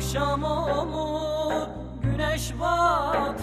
akşam olur güneş batır.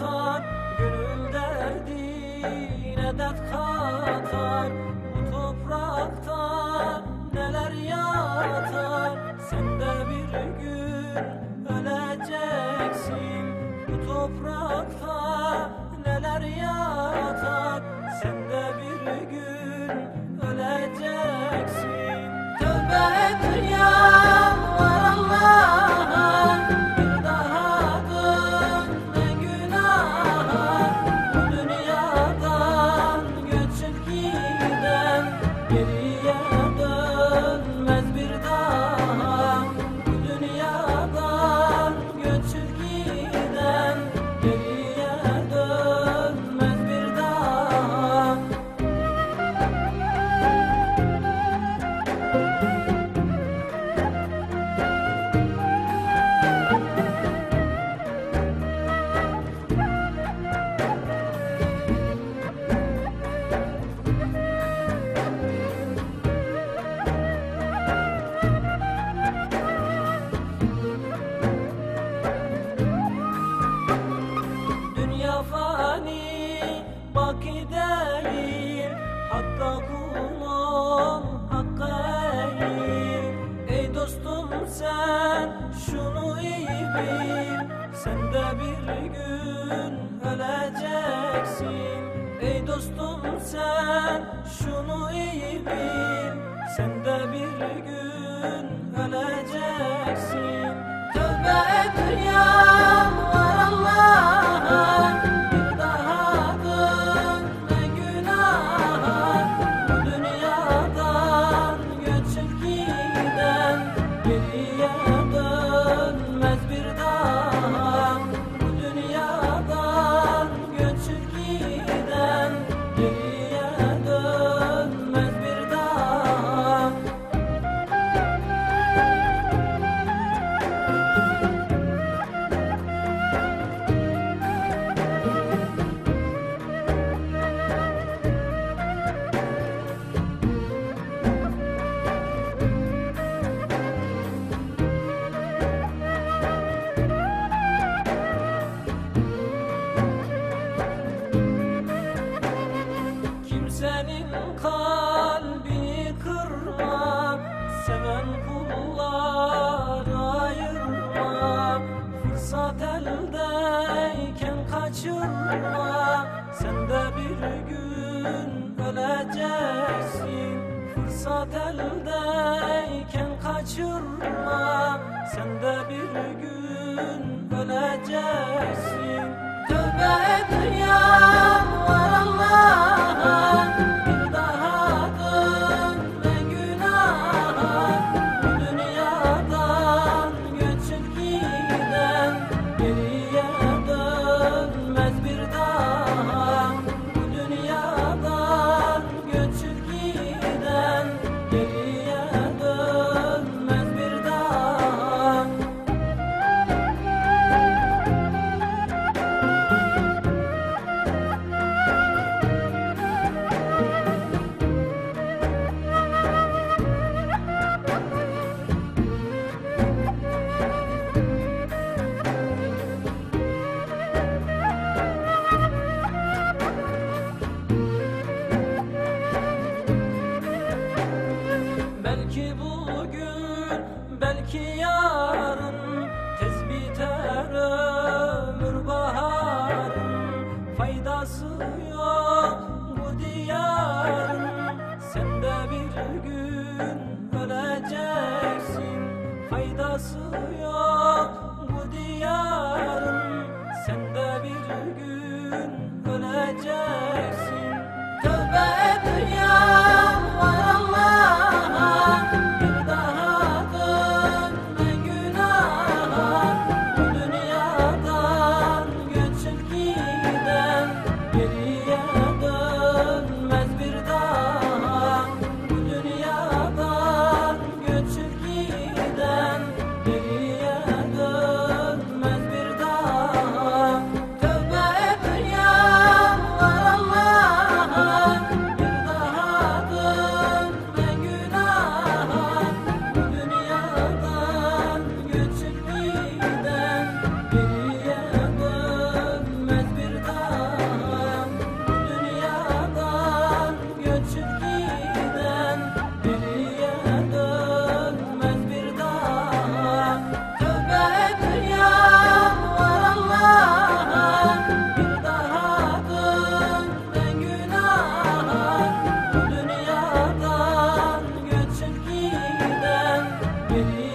şunu iyi bil Sen de bir gün öleceksin. Ey dostum sen şunu iyi bil Sen de kullar ayırma Fırsat eldeyken kaçırma Sen de bir gün öleceksin Fırsat eldeyken kaçırma Sen de bir gün öleceksin. Tövbe et ya Kiyo Yeah.